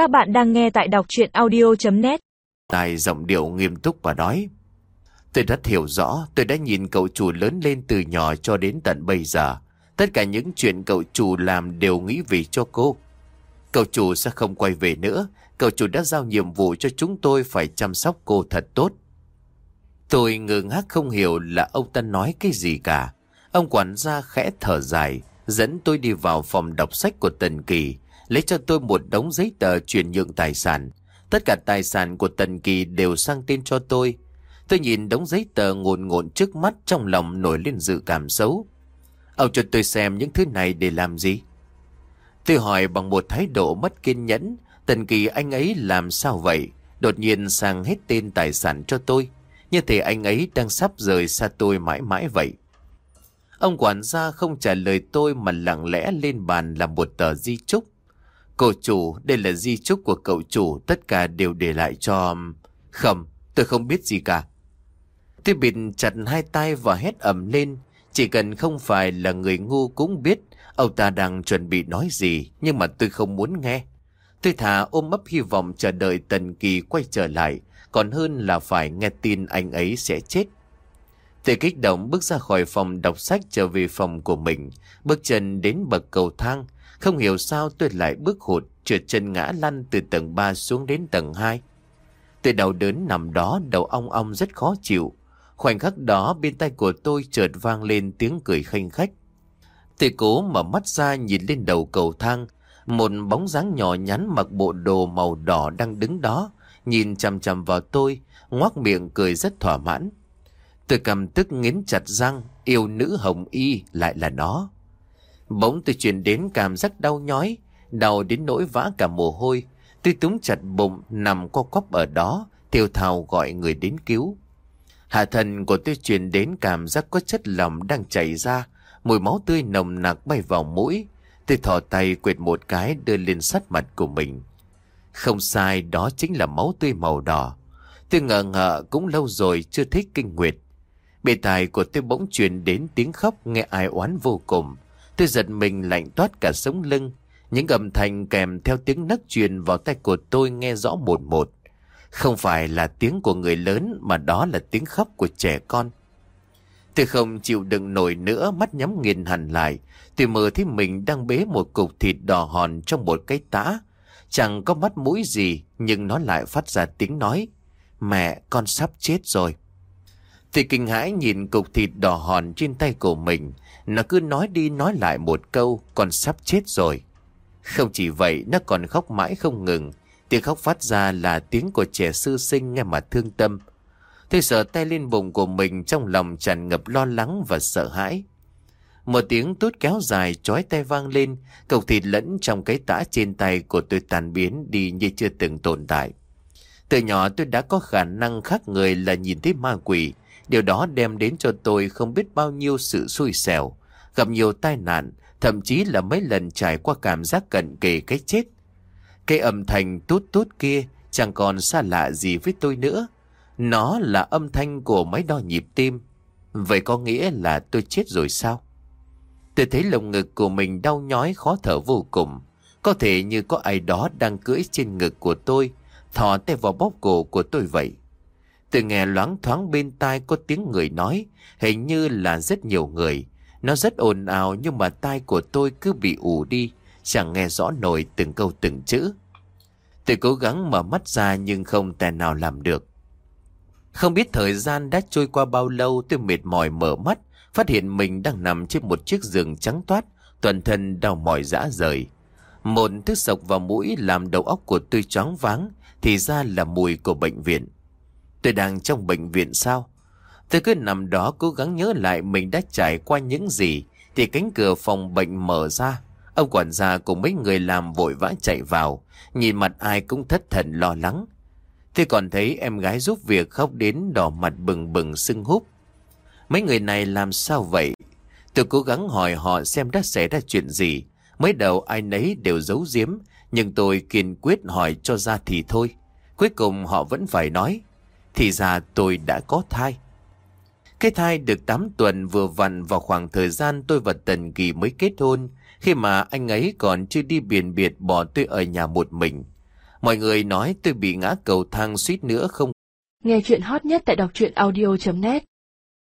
Các bạn đang nghe tại đọc chuyện audio.net Tài giọng điệu nghiêm túc và nói, Tôi rất hiểu rõ, Tôi đã nhìn cậu chủ lớn lên từ nhỏ cho đến tận bây giờ. Tất cả những chuyện cậu chủ làm đều nghĩ vì cho cô. Cậu chủ sẽ không quay về nữa. Cậu chủ đã giao nhiệm vụ cho chúng tôi phải chăm sóc cô thật tốt. Tôi ngơ ngác không hiểu là ông ta nói cái gì cả. Ông quản gia khẽ thở dài, Dẫn tôi đi vào phòng đọc sách của Tần Kỳ. Lấy cho tôi một đống giấy tờ chuyển nhượng tài sản. Tất cả tài sản của Tần Kỳ đều sang tên cho tôi. Tôi nhìn đống giấy tờ ngồn ngộn trước mắt Trong lòng nổi lên dự cảm xấu. Ông cho tôi xem những thứ này để làm gì? Tôi hỏi bằng một thái độ mất kiên nhẫn, Tần Kỳ anh ấy làm sao vậy? Đột nhiên sang hết tên tài sản cho tôi. Như thể anh ấy đang sắp rời xa tôi mãi mãi vậy. Ông quản gia không trả lời tôi mà lặng lẽ lên bàn làm một tờ di chúc. Cô chủ, đây là di chúc của cậu chủ, tất cả đều để lại cho... Không, tôi không biết gì cả. Tôi bịt chặt hai tay và hét ẩm lên. Chỉ cần không phải là người ngu cũng biết ông ta đang chuẩn bị nói gì, nhưng mà tôi không muốn nghe. Tôi thả ôm ấp hy vọng chờ đợi Tần Kỳ quay trở lại, còn hơn là phải nghe tin anh ấy sẽ chết. Tôi kích động bước ra khỏi phòng đọc sách trở về phòng của mình, bước chân đến bậc cầu thang. Không hiểu sao tôi lại bước hụt, trượt chân ngã lăn từ tầng 3 xuống đến tầng 2. Tôi đau đớn nằm đó, đầu ong ong rất khó chịu. Khoảnh khắc đó bên tay của tôi chợt vang lên tiếng cười khanh khách. Tôi cố mở mắt ra nhìn lên đầu cầu thang. Một bóng dáng nhỏ nhắn mặc bộ đồ màu đỏ đang đứng đó, nhìn chằm chằm vào tôi, ngoác miệng cười rất thỏa mãn. Tôi cầm tức nghiến chặt răng, yêu nữ hồng y lại là nó. Bỗng tôi chuyển đến cảm giác đau nhói, đau đến nỗi vã cả mồ hôi. Tôi túng chặt bụng, nằm co quắp ở đó, tiêu thào gọi người đến cứu. Hạ thần của tôi truyền đến cảm giác có chất lỏng đang chảy ra, mùi máu tươi nồng nặc bay vào mũi. Tôi thò tay quệt một cái đưa lên sát mặt của mình. Không sai, đó chính là máu tươi màu đỏ. Tôi ngờ ngợ cũng lâu rồi chưa thấy kinh nguyệt. Bề tài của tôi bỗng truyền đến tiếng khóc nghe ai oán vô cùng. Tôi giật mình lạnh toát cả sống lưng. Những âm thanh kèm theo tiếng nấc truyền vào tay của tôi nghe rõ một một. Không phải là tiếng của người lớn mà đó là tiếng khóc của trẻ con. Tôi không chịu đựng nổi nữa, mắt nhắm nghiền hẳn lại. Tôi mơ thấy mình đang bế một cục thịt đỏ hòn trong một cái tã. Chẳng có mắt mũi gì, nhưng nó lại phát ra tiếng nói. Mẹ, con sắp chết rồi. Thì kinh hãi nhìn cục thịt đỏ hòn trên tay của mình. Nó cứ nói đi nói lại một câu, còn sắp chết rồi. Không chỉ vậy, nó còn khóc mãi không ngừng. Tiếng khóc phát ra là tiếng của trẻ sư sinh nghe mà thương tâm. Tôi sợ tay lên bụng của mình trong lòng tràn ngập lo lắng và sợ hãi. Một tiếng tút kéo dài chói tay vang lên, cục thịt lẫn trong cái tã trên tay của tôi tàn biến đi như chưa từng tồn tại. Từ nhỏ tôi đã có khả năng khác người là nhìn thấy ma quỷ, Điều đó đem đến cho tôi không biết bao nhiêu sự xui xẻo, gặp nhiều tai nạn, thậm chí là mấy lần trải qua cảm giác cận kề cái chết. Cái âm thanh tút tút kia chẳng còn xa lạ gì với tôi nữa. Nó là âm thanh của máy đo nhịp tim. Vậy có nghĩa là tôi chết rồi sao? Tôi thấy lồng ngực của mình đau nhói khó thở vô cùng. Có thể như có ai đó đang cưỡi trên ngực của tôi, thò tay vào bóp cổ của tôi vậy. Tôi nghe loáng thoáng bên tai có tiếng người nói, hình như là rất nhiều người. Nó rất ồn ào nhưng mà tai của tôi cứ bị ù đi, chẳng nghe rõ nổi từng câu từng chữ. Tôi cố gắng mở mắt ra nhưng không thể nào làm được. Không biết thời gian đã trôi qua bao lâu tôi mệt mỏi mở mắt, phát hiện mình đang nằm trên một chiếc giường trắng toát, toàn thân đau mỏi rã rời. Một thứ sộc vào mũi làm đầu óc của tôi choáng váng, thì ra là mùi của bệnh viện. Tôi đang trong bệnh viện sao? Tôi cứ nằm đó cố gắng nhớ lại mình đã trải qua những gì thì cánh cửa phòng bệnh mở ra. Ông quản gia cùng mấy người làm vội vã chạy vào, nhìn mặt ai cũng thất thần lo lắng. Tôi còn thấy em gái giúp việc khóc đến đỏ mặt bừng bừng sưng húp. Mấy người này làm sao vậy? Tôi cố gắng hỏi họ xem đã xảy ra chuyện gì. Mới đầu ai nấy đều giấu giếm, nhưng tôi kiên quyết hỏi cho ra thì thôi. Cuối cùng họ vẫn phải nói. Thì ra tôi đã có thai. Cái thai được 8 tuần vừa vặn vào khoảng thời gian tôi và Tần Kỳ mới kết hôn, khi mà anh ấy còn chưa đi biển biệt bỏ tôi ở nhà một mình. Mọi người nói tôi bị ngã cầu thang suýt nữa không Nghe chuyện hot nhất tại đọc truyện audio.net